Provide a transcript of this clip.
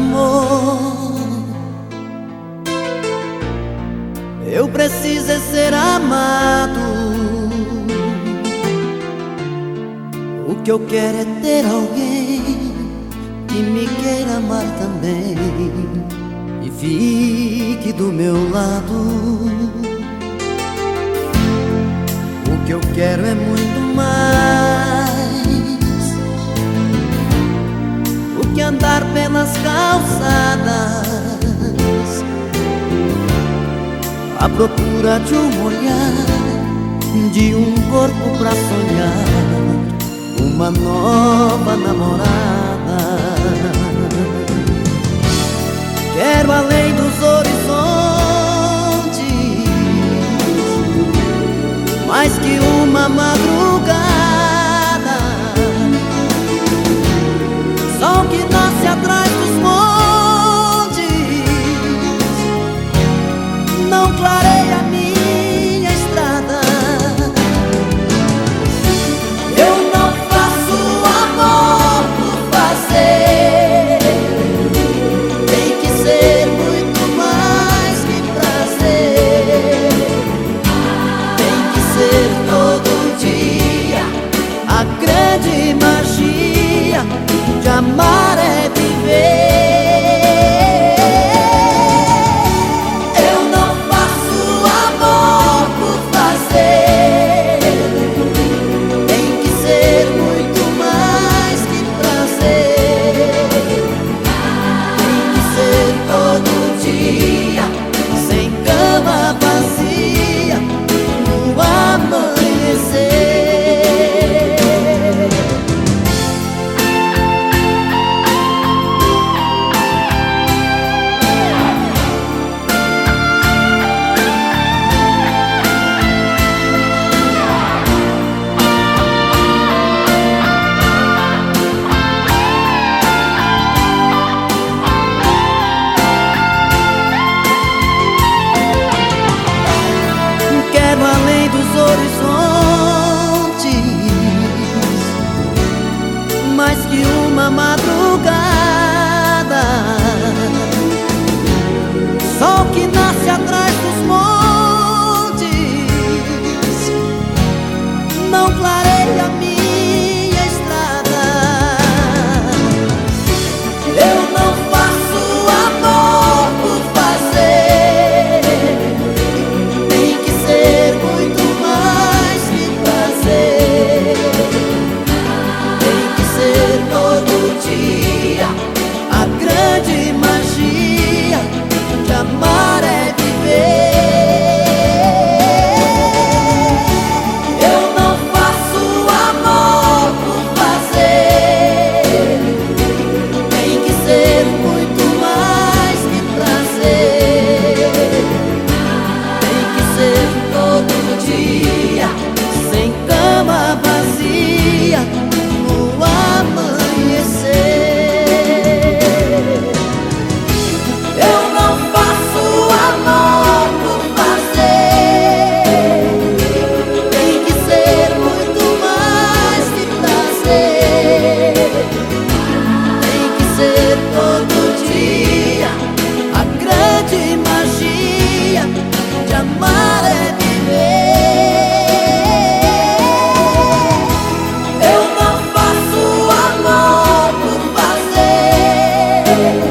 amor. Eu preciso é ser amado. O que eu quero é ter alguém que me queira amar também e fique do meu lado. O que eu quero é muito nas calçadas. À procura de um olhar De um corpo pra sonhar Uma nova namorada. Quero além dos horizontes Mais que uma madrugada. madrugada. Yeah.